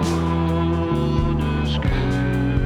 Yorgun, üzgün,